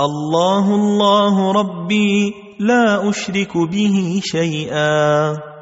الله الله ربي لا أشرك به شيئا.